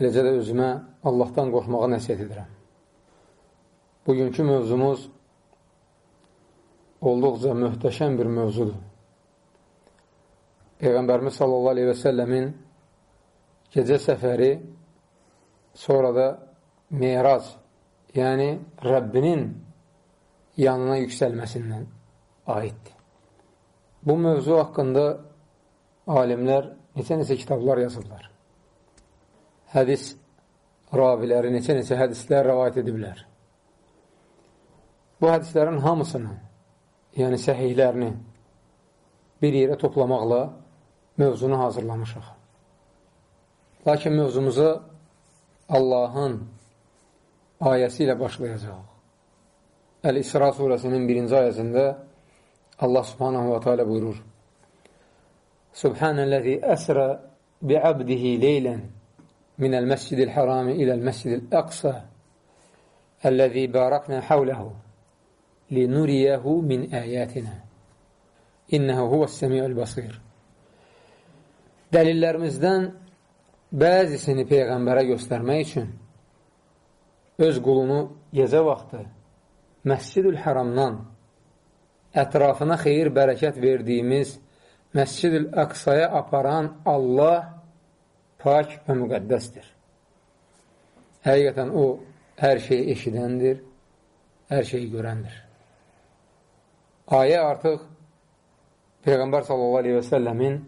eləcə də özümə Allahdan qorxmağa nəsiyyət edirəm. Bugünkü mövzumuz olduqca möhtəşəm bir mövzudur. Peyğəmbərimiz sallallahu aleyhi və səlləmin gecə səfəri sonra da meyrac, yəni Rəbbinin yanına yüksəlməsindən aiddir. Bu mövzu haqqında alimlər neçə-neçə kitablar yazırlar. Hədis raviləri neçə-neçə hədislər rəvayət ediblər. Bu hədislərin hamısını, yəni səhihlərini bir yerə toplamaqla mövzunu hazırlamışıq. Lakin mövzumuza Allahın ayəsi ilə başlayacaq. Əl-İsra surəsinin birinci ayəsində Allah subhanahu wa ta'ala buyurur. Subhanəl-ləzi əsrə bi'abdihi leylən minəl məscidil harami iləl məscidil əqsa əlləzi baraknə havləhu linuriyəhu min əyətinə innəhu huvəs-səmiyyəl basir. Dəlillərimizdən bəzisini Peyğəmbərə göstərmək üçün öz qulunu gecə vaxtı Məscidül Həramdan ətrafına xeyir, bərəkət verdiyimiz Məscid-ül Əqsaya aparan Allah pak və müqəddəsdir. Həqiqətən o, hər şeyi eşidəndir, hər şeyi görəndir. Ayə artıq Peyğəmbər səlləmin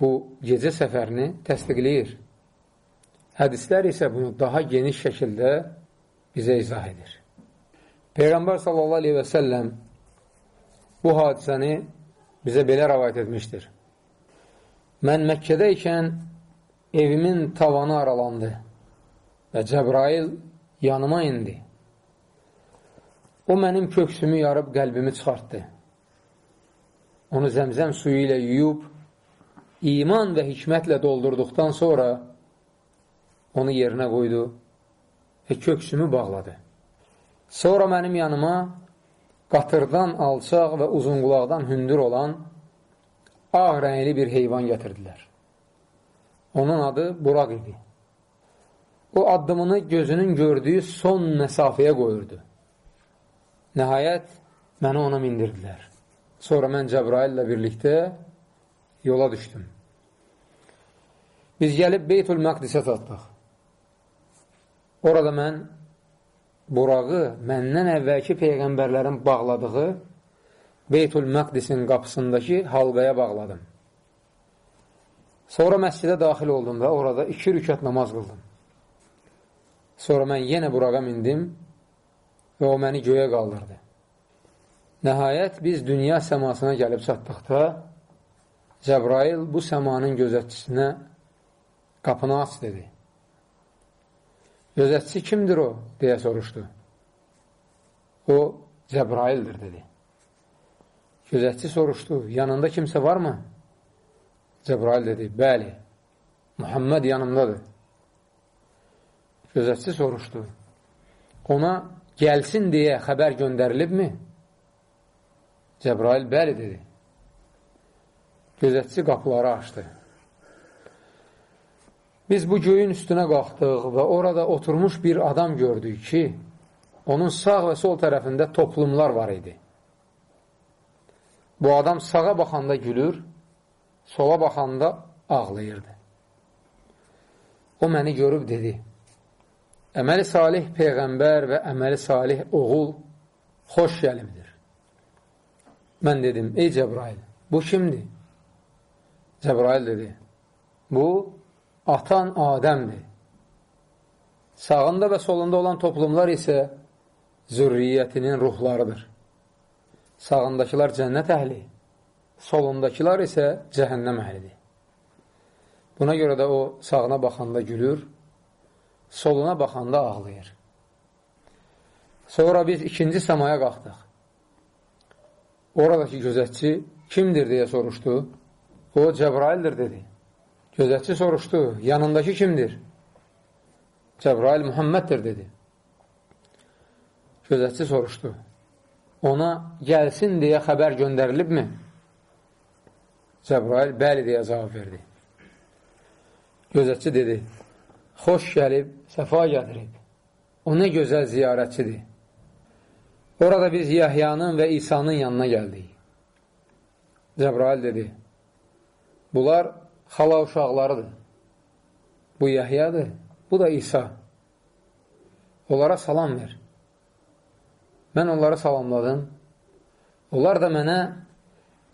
bu gecə səfərini təsdiqləyir. Hədislər isə bunu daha geniş şəkildə bizə izah edir. Peyğəmbər səlləm bu hadisəni bizə belə rəvayət etmişdir. Mən Məkkədə ikən evimin tavanı aralandı və Cəbrail yanıma indi. O mənim köksümü yarıb qəlbimi çıxartdı. Onu zəmzəm suyu ilə yuyub, iman və hikmətlə doldurduqdan sonra onu yerinə qoydu və köksümü bağladı. Sonra mənim yanıma qatırdan alçaq və uzunqulaqdan hündür olan ağ rəngli bir heyvan gətirdilər. Onun adı Buraq idi. O addımını gözünün gördüyü son məsafəyə qoyurdu. Nəhayət, məni ona mindirdilər. Sonra mən Cəbrail ilə birlikdə yola düşdüm. Biz gəlib Beytül Məqdisə çatdıq. Orada mən burağı məndən əvvəlki peyğəmbərlərin bağladığı Beytül Məqdisin qapısındakı halqaya bağladım. Sonra məscidə daxil oldum və orada iki rükət namaz qıldım. Sonra mən yenə burağa mindim və o məni göyə qaldırdı. Nəhayət biz dünya səmasına gəlib çatdıqda Cəbrail bu səmanın gözətçisinə qapını aç dedi. Gözətçi kimdir o? deyə soruşdu. O, Cəbraildir, dedi. Gözətçi soruşdu, yanında kimsə varmı? Cəbrail dedi, bəli, Muhammed yanımdadır. Gözətçi soruşdu, ona gəlsin deyə xəbər göndərilibmi? Cəbrail, bəli, dedi. Gözətçi qapıları açdı. Biz bu göyün üstünə qalxdıq və orada oturmuş bir adam gördük ki, onun sağ və sol tərəfində toplumlar var idi. Bu adam sağa baxanda gülür, sola baxanda ağlayırdı. O məni görüb dedi, əməli salih peyğəmbər və əməli salih oğul xoş gəlibdir. Mən dedim, ey Cəbrail, bu kimdir? Cəbrail dedi, bu atan Adəmdir. Sağında və solunda olan toplumlar isə zürriyyətinin ruhlarıdır. Sağındakılar cənnət əhli, solundakılar isə cəhənnəm əhlidir. Buna görə də o sağına baxanda gülür, soluna baxanda ağlayır. Sonra biz ikinci samaya qalxdıq. Oradakı gözətçi kimdir deyə soruşdu. O, Cəbraildir dedi. Gözətçi soruşdu, yanındakı kimdir? Cəbrail Muhamməddir dedi. Gözətçi soruşdu. Ona gəlsin deyə xəbər göndərilibmi? Cəbrail bəli deyə cavab verdi. Gözətçi dedi, xoş gəlib, səfa gətirib. O nə gözəl ziyarətçidir. Orada biz Yahyanın və İsa'nın yanına gəldik. Cəbrail dedi, bunlar xala uşaqlarıdır. Bu Yahyadır, Bu da İsa. Onlara salam ver. Mən onlara salamladım. Onlar da mənə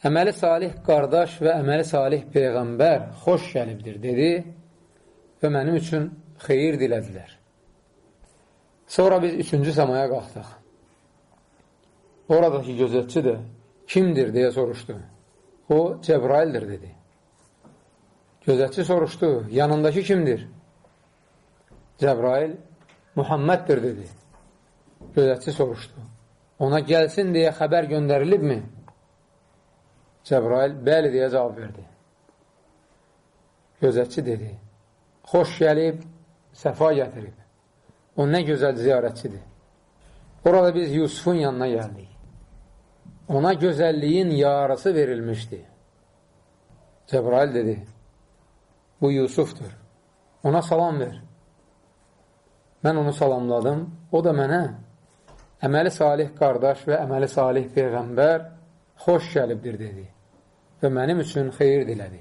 əməli salih qardaş və əməli salih peyğəmbər xoş gəlibdir, dedi və mənim üçün xeyir dilədilər. Sonra biz üçüncü samaya qalxdıq. Oradakı gözətçi də kimdir deyə soruşdu. O, Cəbraildir, dedi. Gözətçi soruşdu, yanındakı kimdir? Cəbrail Muhamməddir, dedi. Gözətçi soruşdu. Ona gəlsin deyə xəbər göndərilibmi? Cəbrail bəli deyə cavab verdi. Gözətçi dedi. Xoş gəlib, səfa gətirib. O nə gözəl ziyarətçidir. Orada biz Yusufun yanına gəldik. Ona gözəlliyin yarısı verilmişdi. Cəbrail dedi, bu Yusufdur. Ona salam ver. Mən onu salamladım. O da mənə əməli salih qardaş və əməli salih peyğəmbər xoş gəlibdir, dedi. Və mənim üçün xeyir dilədi.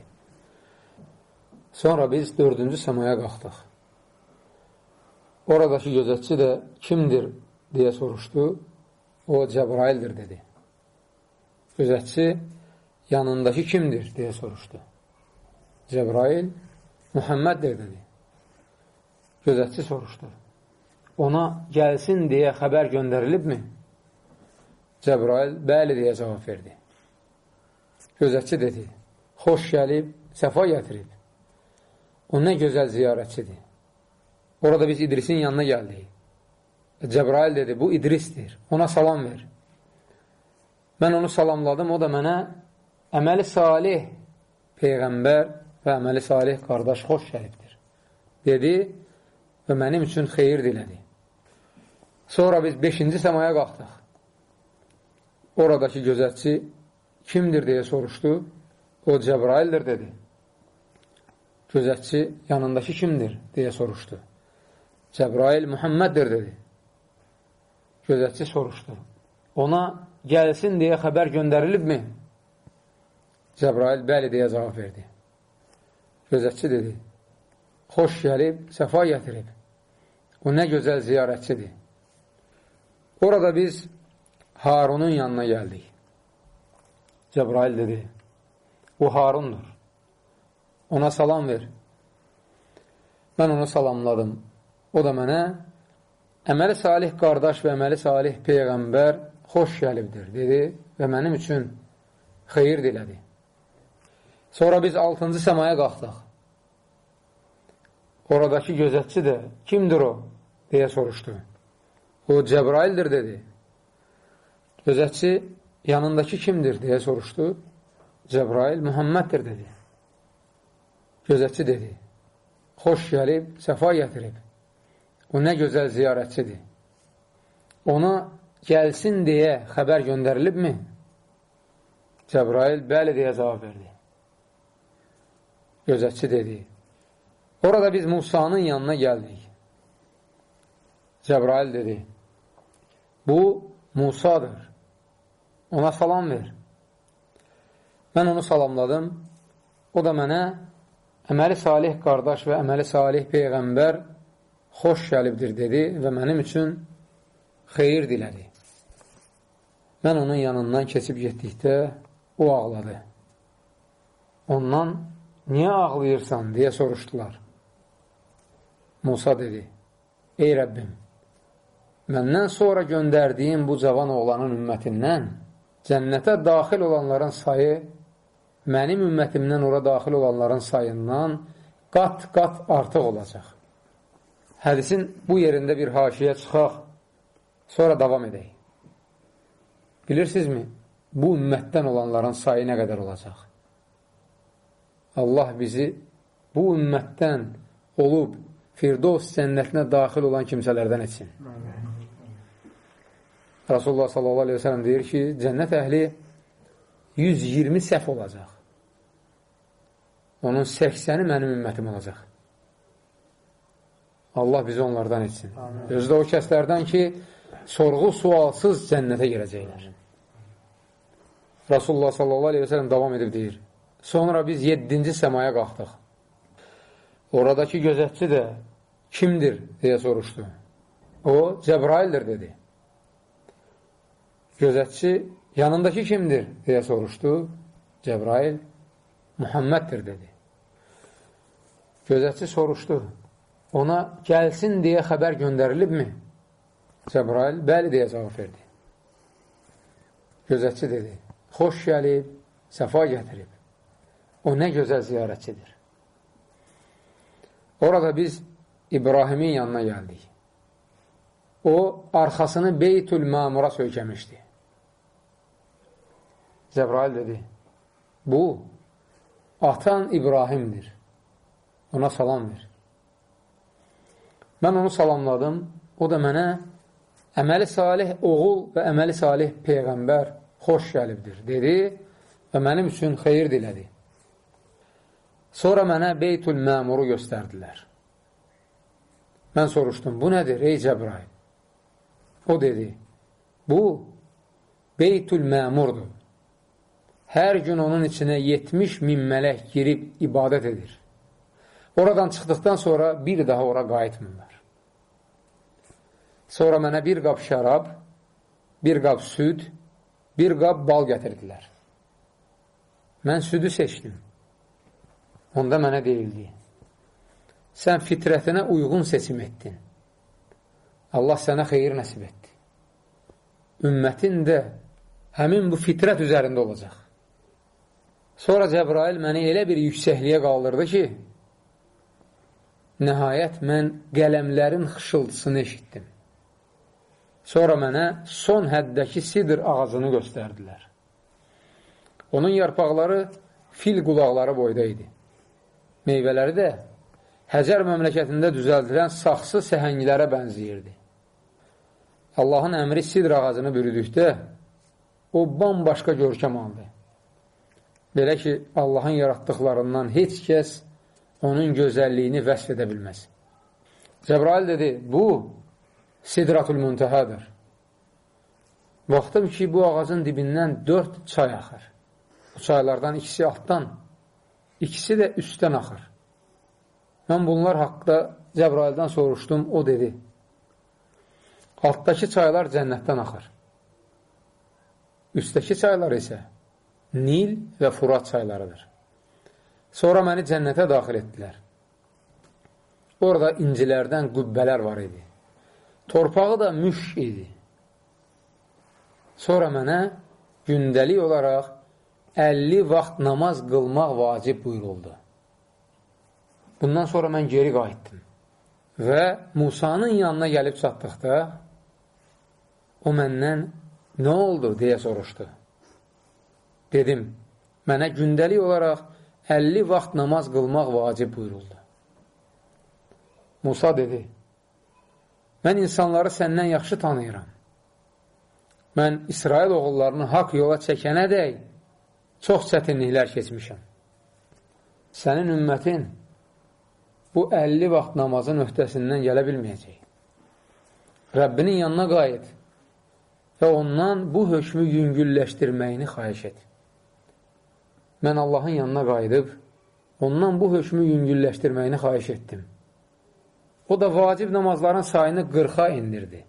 Sonra biz dördüncü səmaya qalxdıq. Oradakı gözətçi də kimdir deyə soruşdu. O, Cəbraildir, dedi. Gözətçi yanındakı kimdir deyə soruşdu. Cəbrail Muhamməddir, dedi. Gözətçi soruşdu ona gəlsin deyə xəbər göndərilibmi? Cəbrail bəli deyə cavab verdi. Gözətçi dedi, xoş gəlib, səfa gətirib. O nə gözəl ziyarətçidir. Orada biz İdrisin yanına gəldik. Cəbrail dedi, bu İdrisdir, ona salam ver. Mən onu salamladım, o da mənə əməli salih Peyğəmbər və əməli salih qardaş xoş gəlibdir. Dedi və mənim üçün xeyir dilədi. Sonra biz 5-ci səmaya qalxdıq. Oradakı gözətçi kimdir deyə soruşdu. O Cəbraildir dedi. Gözətçi yanındakı kimdir deyə soruşdu. Cəbrail Muhamməddir dedi. Gözətçi soruşdu. Ona gəlsin deyə xəbər göndərilibmi? Cəbrail bəli deyə cavab verdi. Gözətçi dedi. Xoş gəlib, səfa gətirib. O nə gözəl ziyarətçidir. Orada biz Harunun yanına gəldik. Cəbrail dedi, o Harundur. Ona salam ver. Mən onu salamladım. O da mənə əməli salih qardaş və əməli salih peyğəmbər xoş gəlibdir, dedi və mənim üçün xeyir dilədi. Sonra biz 6-cı səmaya qalxdıq. Oradakı gözətçi də kimdir o? deyə soruşdu. O Cəbraildir, dedi. Gözətçi yanındakı kimdir, deyə soruşdu. Cəbrail Muhamməddir, dedi. Gözətçi dedi. Xoş gəlib, səfa gətirib. O nə gözəl ziyarətçidir. Ona gəlsin deyə xəbər göndərilibmi? Cəbrail bəli deyə cavab verdi. Gözətçi dedi. Orada biz Musanın yanına gəldik. Cəbrail dedi. Bu Musadır. Ona salam ver. Mən onu salamladım. O da mənə əməli salih qardaş və əməli salih peyğəmbər xoş gəlibdir dedi və mənim üçün xeyir dilədi. Mən onun yanından keçib getdikdə o ağladı. Ondan niyə ağlayırsan deyə soruşdular. Musa dedi, ey Rəbbim, məndən sonra göndərdiyim bu cavan oğlanın ümmətindən cənnətə daxil olanların sayı mənim ümmətimdən ora daxil olanların sayından qat-qat artıq olacaq. Hədisin bu yerində bir haşiyə çıxaq, sonra davam edək. Bilirsinizmi, bu ümmətdən olanların sayı nə qədər olacaq? Allah bizi bu ümmətdən olub Firdovs cənnətinə daxil olan kimsələrdən etsin. Rasulullah sallallahu aleyhi ve sellem deyir ki, cənnət əhli 120 səhv olacaq. Onun 80-i mənim ümmətim olacaq. Allah bizi onlardan etsin. Özü də o kəslərdən ki, sorğu sualsız cənnətə girəcəklər. Rasulullah sallallahu aleyhi ve sellem davam edib deyir. Sonra biz 7-ci səmaya qalxdıq. Oradakı gözətçi də kimdir deyə soruşdu. O, Cəbraildir dedi. Gözətçi yanındakı kimdir deyə soruşdu. Cəbrail Muhammeddir dedi. Gözətçi soruşdu. Ona gəlsin deyə xəbər göndərilibmi? Cəbrail, bəli deyə cavab verdi. Gözətçi dedi, xoş gəlib, səfa gətirib. O nə gözəl ziyarətçidir. Orada biz İbrahimin yanına gəldik. O, arxasını Beytül Mamura söykəmişdi. Cəbrail dedi, bu, atan İbrahimdir. Ona salam ver. Mən onu salamladım. O da mənə əməli salih oğul və əməli salih peyğəmbər xoş gəlibdir, dedi və mənim üçün xeyir dilədi. Sonra mənə Beytül Məmuru göstərdilər. Mən soruşdum, bu nədir, ey Cəbrail? O dedi, bu Beytül Məmurdur. Hər gün onun içinə 70 min mələk girib ibadət edir. Oradan çıxdıqdan sonra bir daha ora qayıtmırlar. Sonra mənə bir qab şərab, bir qab süd, bir qab bal gətirdilər. Mən südü seçdim. Onda mənə deyildi. Sən fitrətinə uyğun seçim etdin. Allah sənə xeyir nəsib etdi. Ümmətin də həmin bu fitrət üzərində olacaq. Sonra Cəbrail məni elə bir yüksəkliyə qaldırdı ki, Nəhayət mən qələmlərin xışıltısını eşitdim. Sonra mənə son həddəki sidr ağacını göstərdilər. Onun yarpaqları fil qulaqları boyda idi. Meyvələri də Həcər məmləkətində düzəldilən saxsı səhənglərə bənziyirdi. Allahın əmri sidr ağacını bürüdükdə o bambaşqa görkəm aldı. Belə ki, Allahın yaratdıqlarından heç kəs onun gözəlliyini vəsf edə bilməz. Cəbrail dedi, bu sidratul müntəhədir. Baxdım ki, bu ağacın dibindən dörd çay axır. Bu çaylardan ikisi altdan, ikisi də üstdən axır. Mən bunlar haqqda Cəbraildən soruşdum, o dedi, altdakı çaylar cənnətdən axır. Üstdəki çaylar isə Nil və Furat çaylarıdır. Sonra məni cənnətə daxil etdilər. Orada incilərdən qübbələr var idi. Torpağı da müş idi. Sonra mənə gündəlik olaraq 50 vaxt namaz qılmaq vacib buyuruldu. Bundan sonra mən geri qayıtdım və Musanın yanına gəlib çatdıqda o məndən nə oldu deyə soruşdu. Dedim, mənə gündəlik olaraq 50 vaxt namaz qılmaq vacib buyuruldu. Musa dedi, mən insanları səndən yaxşı tanıyıram. Mən İsrail oğullarını haqq yola çəkənə dək çox çətinliklər keçmişəm. Sənin ümmətin bu 50 vaxt namazın öhdəsindən gələ bilməyəcək. Rəbbinin yanına qayıt və ondan bu hökmü yüngülləşdirməyini xayiş et. Mən Allahın yanına qayıdıb, ondan bu hökmü yüngülləşdirməyini xaiş etdim. O da vacib namazların sayını 40-a indirdi.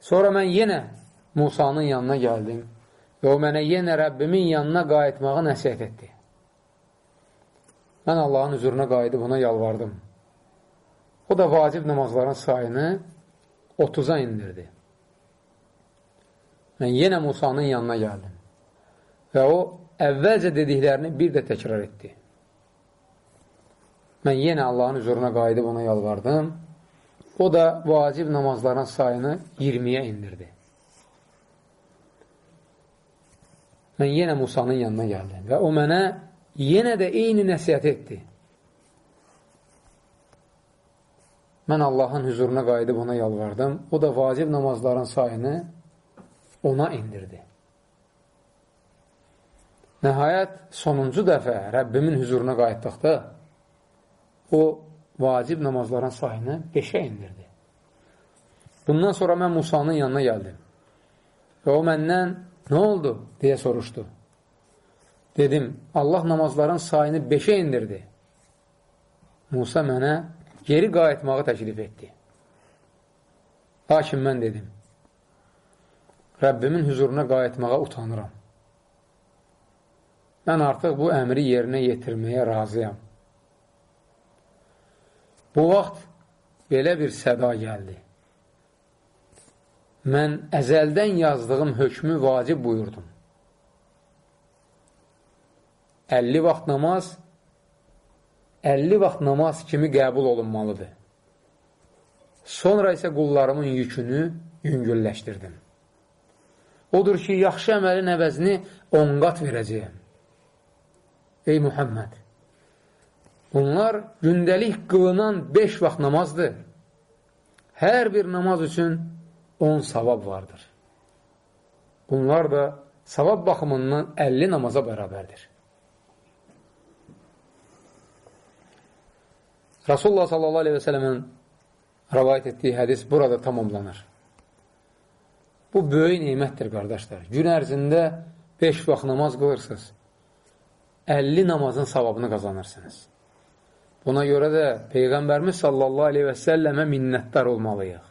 Sonra mən yenə Musanın yanına gəldim və o mənə yenə Rəbbimin yanına qayıtmağı nəsiyyət etdi. Mən Allahın huzuruna qayıdıb ona yalvardım. O da vacib namazların sayını 30-a indirdi. Mən yenə Musanın yanına gəldim və o əvvəlcə dediklərini bir də təkrar etdi. Mən yenə Allahın huzuruna qayıdıb ona yalvardım. O da vacib namazların sayını 20-yə indirdi. Mən yenə Musanın yanına gəldim və o mənə yenə də eyni nəsiyyət etdi. Mən Allahın huzuruna qayıdıb ona yalvardım. O da vacib namazların sayını ona indirdi. Nəhayət, sonuncu dəfə Rəbbimin huzuruna qayıtdıqda o vacib namazların sayını 5-ə indirdi. Bundan sonra mən Musanın yanına gəldim. Və o məndən, nə oldu? deyə soruşdu. Dedim, Allah namazların sayını 5-ə indirdi. Musa mənə geri qayıtmağı təklif etdi. Lakin mən dedim, Rəbbimin huzuruna qayıtmağa utanıram. Mən artıq bu əmri yerinə yetirməyə razıyam. Bu vaxt belə bir səda gəldi. Mən əzəldən yazdığım hökmü vacib buyurdum. 50 vaxt namaz 50 vaxt namaz kimi qəbul olunmalıdır. Sonra isə qullarımın yükünü yüngülləşdirdim. Odur ki, yaxşı əməlin əvəzini 10 qat verəcəyəm. Ey Muhammed! Bunlar gündəlik qılınan 5 vaxt namazdır. Hər bir namaz üçün 10 savab vardır. Bunlar da savab baxımından 50 namaza bərabərdir. Rasulullah sallallahu aleyhi və sələmin rəvayət etdiyi hədis burada tamamlanır. Bu böyük neymətdir, qardaşlar. Gün ərzində 5 vaxt namaz qılırsınız. 50 namazın savabını qazanırsınız. Buna görə də Peyğəmbərimiz sallallahu aleyhi və səlləmə minnətdar olmalıyıq.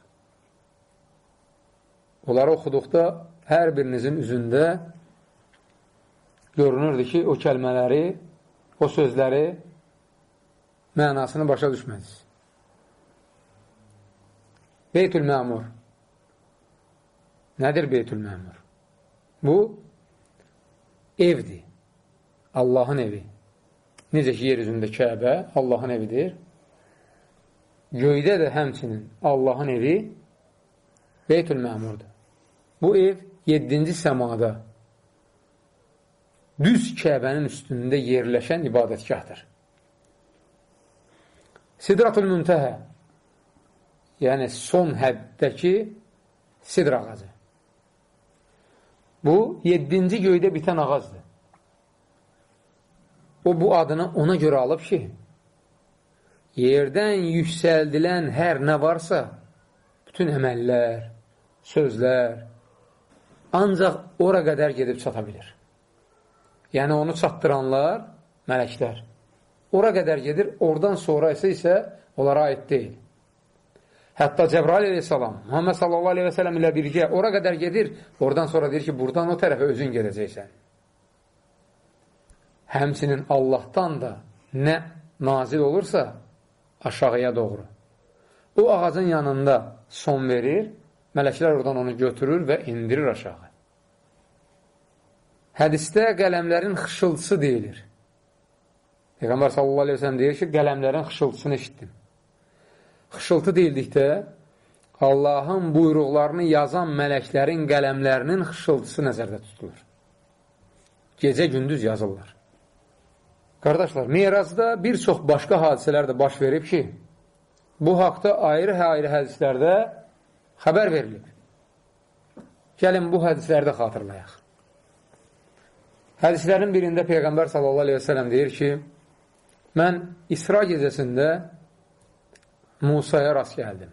Onları oxuduqda hər birinizin üzündə görünürdü ki, o kəlmələri, o sözləri mənasını başa düşmədiniz. Beytül məmur. Nədir Beytül məmur? Bu, evdir. Allahın evi. Necə ki, yer üzündə Kəbə Allahın evidir. Göydə də həmçinin Allahın evi Beytül Məmurdur. Bu ev 7-ci səmada düz Kəbənin üstündə yerləşən ibadətgahdır. Sidratul Müntəhə yəni son həddəki sidr ağacı. Bu, 7-ci göydə bitən ağacdır. O bu adını ona görə alıb ki, yerdən yüksəldilən hər nə varsa, bütün əməllər, sözlər, ancaq ora qədər gedib çata bilir. Yəni, onu çatdıranlar mələklər. Ora qədər gedir, oradan sonra isə isə onlara aid deyil. Hətta Cəbrail aleyhissalam, Muhammed sallallahu aleyhi və sələm ilə birgə ora qədər gedir, oradan sonra deyir ki, buradan o tərəfə özün gedəcəksən həmsinin Allahdan da nə nazil olursa aşağıya doğru. O ağacın yanında son verir, mələklər oradan onu götürür və indirir aşağı. Hədistə qələmlərin xışıltısı deyilir. Peyğəmbər sallallahu aleyhi ve sellem deyir ki, qələmlərin xışıltısını eşitdim. Xışıltı deyildikdə Allahın buyruqlarını yazan mələklərin qələmlərinin xışıltısı nəzərdə tutulur. Gecə-gündüz yazırlar. Qardaşlar, Miracda bir çox başqa hadisələr də baş verib ki, bu haqda ayrı-ayrı hədislərdə xəbər verilib. Gəlin, bu hədisləri də xatırlayaq. Hədislərin birində Peyğəmbər sellem deyir ki, mən İsra gecəsində Musaya rast gəldim.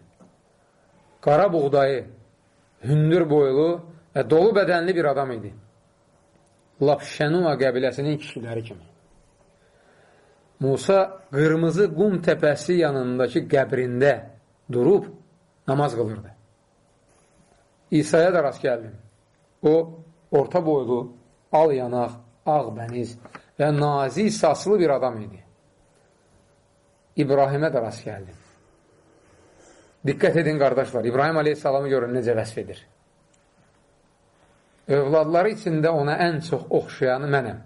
Qara buğdayı, hündür boylu və dolu bədənli bir adam idi. Lap Şənua qəbiləsinin kişiləri kimi. Musa qırmızı qum təpəsi yanındakı qəbrində durub namaz qılırdı. İsa'ya da rast gəldim. O, orta boylu, al yanaq, ağ bəniz və nazik saslı bir adam idi. İbrahimə də rast gəldim. Diqqət edin, qardaşlar, İbrahim aleyhissalamı görün necə vəsf edir. Övladları içində ona ən çox oxşayanı mənəm.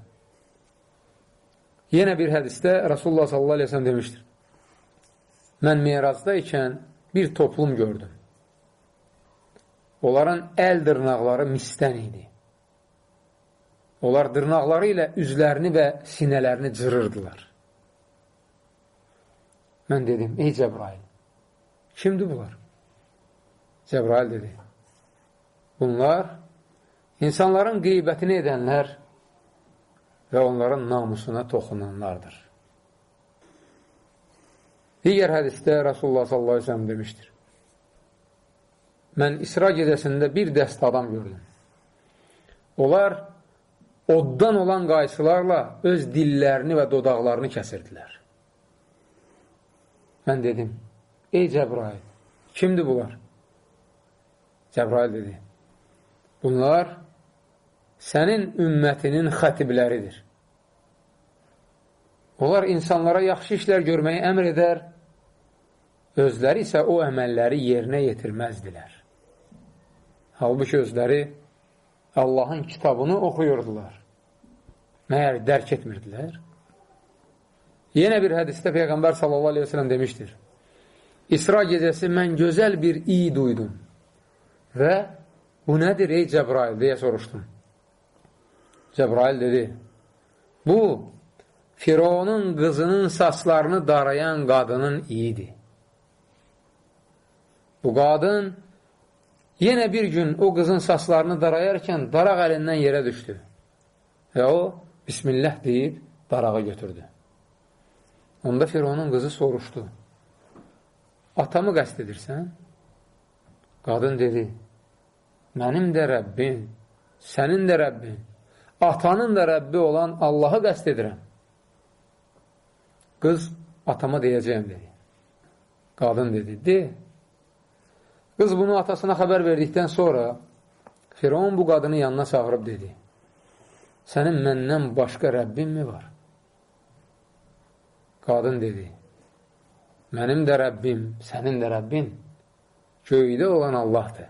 Yenə bir hədisdə Rasulullah sallallahu aleyhi ve sellem demişdir. Mən miracda ikən bir toplum gördüm. Onların əl dırnaqları misdən idi. Onlar dırnaqları ilə üzlərini və sinələrini cırırdılar. Mən dedim, ey Cəbrail, kimdir bunlar? Cəbrail dedi, bunlar insanların qeybətini edənlər və onların namusuna toxunanlardır. Digər hədisdə Rasulullah sallallahu aleyhi ve sellem demişdir. Mən İsra gecəsində bir dəst adam gördüm. Onlar oddan olan qayçılarla öz dillərini və dodaqlarını kəsirdilər. Mən dedim, ey Cəbrail, kimdir bunlar? Cəbrail dedi, bunlar sənin ümmətinin xətibləridir. Onlar insanlara yaxşı işlər görməyi əmr edər, özləri isə o əməlləri yerinə yetirməzdilər. Halbuki özləri Allahın kitabını oxuyurdular. Məyər dərk etmirdilər? Yenə bir hədisdə Peyğəmbər sallallahu aleyhi ve sellem demişdir. İsra gecəsi mən gözəl bir iyi duydum və bu nədir ey Cəbrail deyə soruşdum. Cəbrail dedi, bu Fironun qızının saçlarını darayan qadının iyidir. Bu qadın Yenə bir gün o qızın saçlarını darayarkən daraq əlindən yerə düşdü. Və o, Bismillah deyib, darağı götürdü. Onda Fironun qızı soruşdu. Atamı qəst edirsən? Qadın dedi, mənim də Rəbbim, sənin də Rəbbin, atanın da Rəbbi olan Allahı qəst edirəm. Qız, atama deyəcəyəm, dedi. Qadın dedi, de, Qız bunu atasına xəbər verdikdən sonra Firon bu qadını yanına çağırıb dedi, sənin məndən başqa Rəbbin mi var? Qadın dedi, mənim də Rəbbim, sənin də Rəbbin göydə olan Allahdır.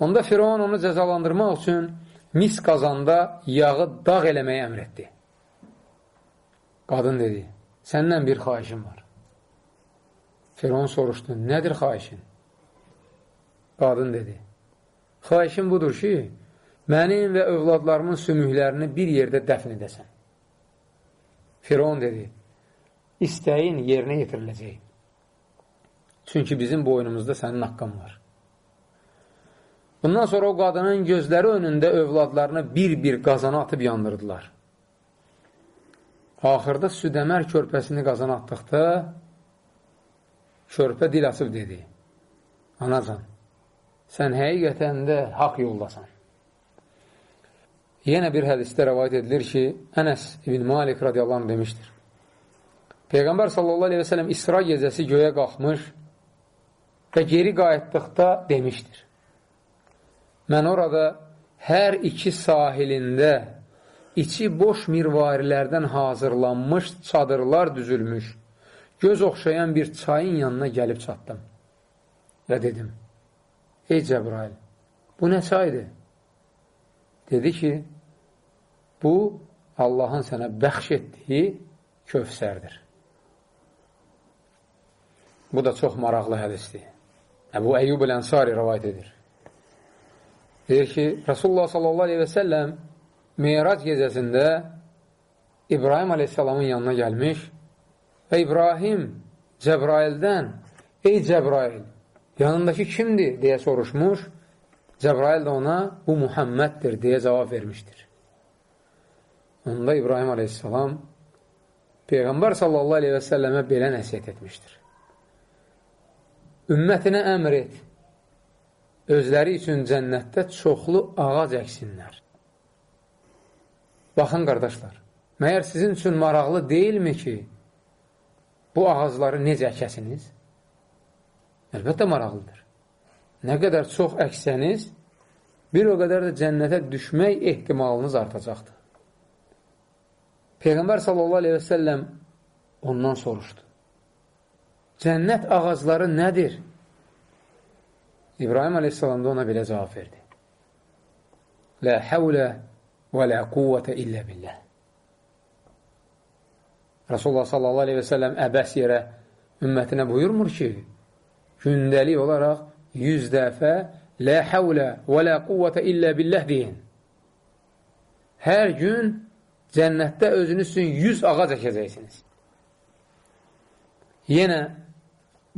Onda Firon onu cəzalandırmaq üçün mis qazanda yağı dağ eləməyi əmr etdi. Qadın dedi, səndən bir xaişim var. Firon soruşdu, nədir xaişin? Qadın dedi, xaişin budur ki, mənim və övladlarımın sümüklərini bir yerdə dəfn edəsən. Firon dedi, istəyin yerinə yetiriləcək. Çünki bizim boynumuzda sənin haqqın var. Bundan sonra o qadının gözləri önündə övladlarını bir-bir qazana atıb yandırdılar. Axırda südəmər körpəsini qazana atdıqda körpə dil açıb dedi, anacan, sən həqiqətən də haqq yoldasan. Yenə bir hədisdə rəvayət edilir ki, Ənəs ibn Malik radiyallahu anh demişdir. Peyğəmbər sallallahu aleyhi və sələm İsra gecəsi göyə qalxmış və geri qayıtdıqda demişdir. Mən orada hər iki sahilində içi boş mirvarilərdən hazırlanmış çadırlar düzülmüş göz oxşayan bir çayın yanına gəlib çatdım və dedim, ey Cəbrail, bu nə çaydır? Dedi ki, bu Allahın sənə bəxş etdiyi kövsərdir. Bu da çox maraqlı hədisdir. Əbu Əyyub el-Ənsari rəvayət edir. Deyir ki, Rasulullah sallallahu aleyhi və səlləm Meyrac gecəsində İbrahim aleyhissalamın yanına gəlmiş Və İbrahim Cəbraildən, ey Cəbrail, yanındakı kimdir, deyə soruşmuş. Cəbrail də ona, bu Muhamməddir, deyə cavab vermişdir. Onda İbrahim aleyhissalam Peyğəmbər sallallahu aleyhi və səlləmə belə nəsiyyət etmişdir. Ümmətinə əmr et, özləri üçün cənnətdə çoxlu ağac əksinlər. Baxın, qardaşlar, Məyər sizin üçün maraqlı deyilmi ki, bu ağacları necə əkəsiniz? Əlbəttə maraqlıdır. Nə qədər çox əksəniz, bir o qədər də cənnətə düşmək ehtimalınız artacaqdır. Peyğəmbər sallallahu aleyhi və səlləm ondan soruşdu. Cənnət ağacları nədir? İbrahim aleyhissalam da ona belə cavab verdi. Lə həvlə və lə quvvətə illə billəh. Rasulullah sallallahu aleyhi və səlləm əbəs yerə ümmətinə buyurmur ki, gündəlik olaraq yüz dəfə Lə həvlə və lə quvvətə illə billəh deyin. Hər gün cənnətdə özünüz üçün yüz ağac əkəcəksiniz. Yenə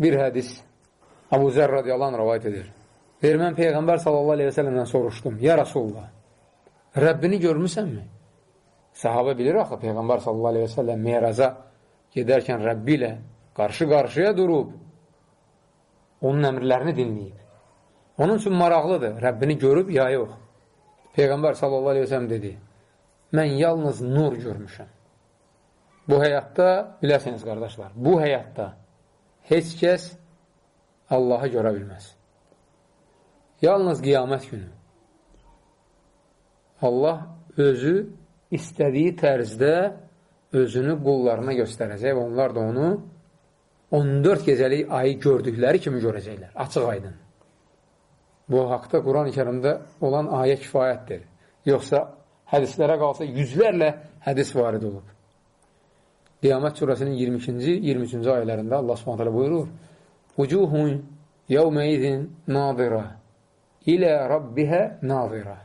bir hədis Abu Zər radiyallahu anh rəvayət edir. Deyir, mən Peyğəmbər sallallahu aleyhi və səlləmdən soruşdum. Ya Rasulullah, Rəbbini görmüsənmi? Sahabə bilir axı, Peyğəmbər sallallahu aleyhi və səlləm meyraza gedərkən Rəbbi ilə qarşı-qarşıya durub, onun əmrlərini dinləyib. Onun üçün maraqlıdır, Rəbbini görüb ya yox. Peyğəmbər sallallahu aleyhi və sələm dedi, mən yalnız nur görmüşəm. Bu həyatda, biləsiniz qardaşlar, bu həyatda heç kəs Allahı görə bilməz. Yalnız qiyamət günü Allah özü istədiyi tərzdə özünü qullarına göstərəcək və onlar da onu 14 gecəlik ayı gördükləri kimi görəcəklər, açıq aydın. Bu haqda Quran-ı kərimdə olan ayə kifayətdir. Yoxsa hədislərə qalsa yüzlərlə hədis varid olub. Qiyamət surəsinin 22-ci, 23-cü ayələrində Allah subhanətələ buyurur, Vucuhun yevmeizin nadirə ilə Rabbihə nadirə.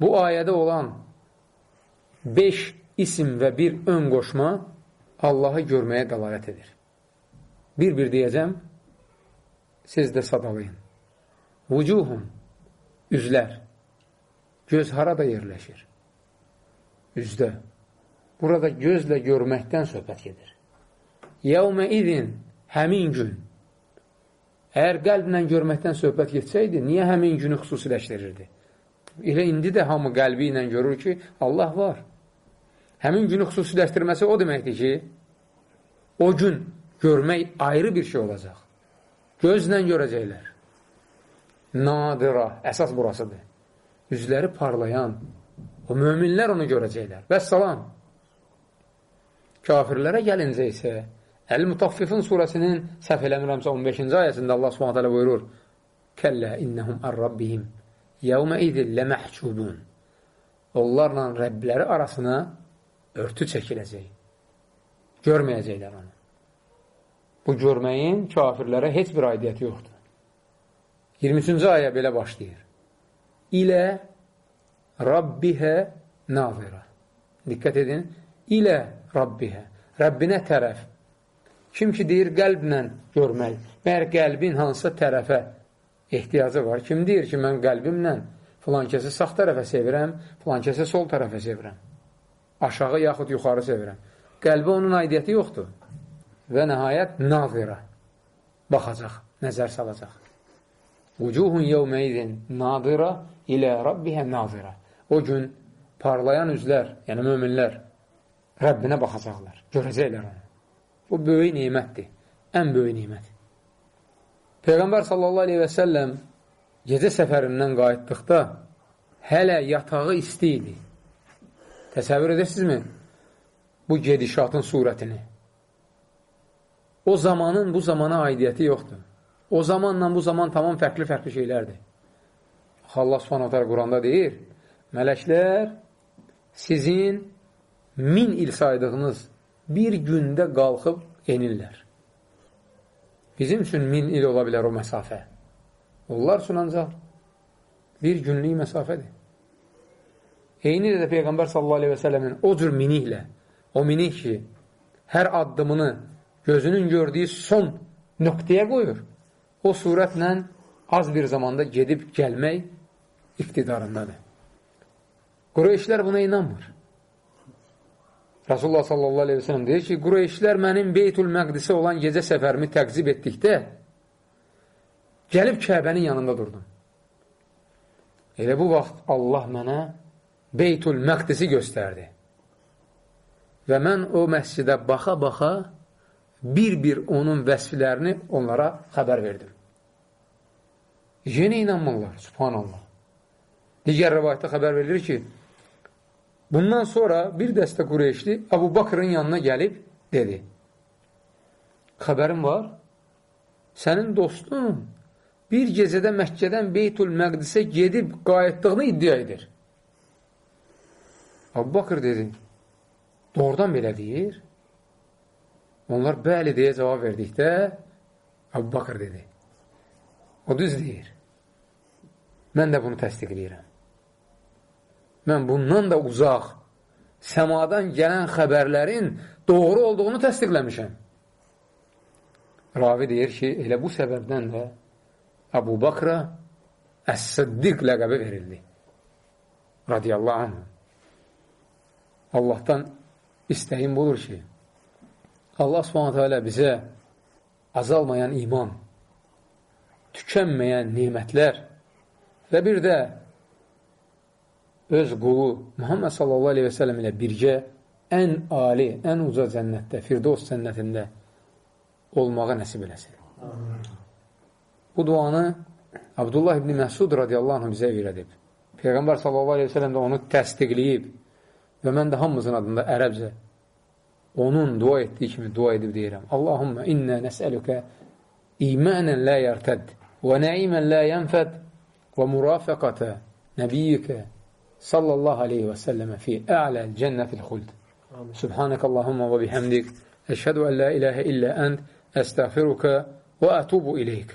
Bu ayədə olan 5 isim və bir ön qoşma Allahı görməyə dəlalət edir. Bir-bir deyəcəm, siz də sadalayın. Vucuhum, üzlər. Göz harada yerləşir? Üzdə. Burada gözlə görməkdən söhbət gedir. Yəvmə idin, həmin gün. Əgər qəlblə görməkdən söhbət getsəydi, niyə həmin günü xüsusiləşdirirdi? Elə indi də hamı qəlbi ilə görür ki, Allah var. Həmin günü xüsusiləşdirməsi o deməkdir ki, o gün görmək ayrı bir şey olacaq. Gözlə görəcəklər nadira, əsas burasıdır. Üzləri parlayan, o möminlər onu görəcəklər. Və salam. Kafirlərə gəlincə isə, Əl-Mutaffifin surəsinin səhv eləmirəmsə 15-ci ayəsində Allah subhanət hələ buyurur, Kəllə innəhum ər-Rabbihim yəvmə idil ləməhcubun. Onlarla Rəbləri arasına örtü çəkiləcək. Görməyəcəklər onu. Bu görməyin kafirlərə heç bir aidiyyəti yoxdur. 23-cü ayə belə başlayır. İlə Rabbihə nazirə. Diqqət edin. İlə Rabbihə. Rəbbinə tərəf. Kim ki deyir qəlblə görmək. Məyər qəlbin hansısa tərəfə ehtiyacı var. Kim deyir ki, mən qəlbimlə filan kəsi sağ tərəfə sevirəm, filan kəsi sol tərəfə sevirəm. Aşağı yaxud yuxarı sevirəm. Qəlbə onun aidiyyəti yoxdur. Və nəhayət nazirə. Baxacaq, nəzər salacaq. Vucuhun yevmeydin nadirə ilə Rabbihə nazirə. O gün parlayan üzlər, yəni möminlər Rəbbinə baxacaqlar, görəcəklər onu. Bu böyük nimətdir, ən böyük nimət. Peyğəmbər sallallahu aleyhi və səlləm gecə səfərindən qayıtdıqda hələ yatağı isti idi. Təsəvvür edirsinizmi bu gedişatın surətini? O zamanın bu zamana aidiyyəti yoxdur. O zamanla bu zaman tamam fərqli-fərqli şeylərdir. Allah subhanahu Quranda deyir, mələklər sizin min il saydığınız bir gündə qalxıb enirlər. Bizim üçün min il ola bilər o məsafə. Onlar üçün ancaq bir günlük məsafədir. Eyni də Peyğəmbər sallallahu aleyhi və sələmin o cür miniklə, o minik ki, hər addımını gözünün gördüyü son nöqtəyə qoyur o surətlə az bir zamanda gedib gəlmək iqtidarındadır. Qureyşlər buna inanmır. Rasulullah sallallahu aleyhi ve sellem deyir ki, Qureyşlər mənim Beytul Məqdisə olan gecə səfərimi təqzib etdikdə gəlib Kəbənin yanında durdum. Elə bu vaxt Allah mənə Beytul Məqdisi göstərdi. Və mən o məscidə baxa-baxa bir-bir onun vəsflərini onlara xəbər verdim. Yenə inanmırlar, subhanallah. Digər rəvayətdə xəbər verilir ki, bundan sonra bir dəstə Qureyşli Əbu Bakrın yanına gəlib dedi, xəbərim var, sənin dostun bir gecədə Məkkədən Beytül Məqdisə gedib qayıtdığını iddia edir. Əbu Bakır dedi, doğrudan belə deyir. Onlar bəli deyə cavab verdikdə Əbu Bakır dedi. O düz deyir. Mən də bunu təsdiqləyirəm. Mən bundan da uzaq səmadan gələn xəbərlərin doğru olduğunu təsdiqləmişəm. Ravi deyir ki, elə bu səbəbdən də Əbu Bakra Əs-Siddiq ləqəbi verildi. Radiyallahu anh. Allahdan istəyim budur ki, Allah alə bizə azalmayan iman, tükənməyən nimətlər və bir də öz qulu Muhammed sallallahu aleyhi və sələm ilə birgə ən ali, ən uca cənnətdə, Firdos cənnətində olmağa nəsib eləsin. Bu duanı Abdullah ibn Məsud radiyallahu anh bizə öyrədib. Peyğəmbər sallallahu aleyhi və sələm də onu təsdiqləyib və mən də hamımızın adında ərəbcə onun dua etdiyi kimi dua edib deyirəm. Allahumma inna nəsəlükə imanən la yartəd və nəimən la yənfəd və murafəqətə nəbiyyükə sallallahu aleyhi və səlləmə fi ə'ləl cənnətil xuld. Subhanəkə Allahumma və bihamdik. Əşhədu ən la iləhə illə ənd əstəğfiruka və ətubu ileyk.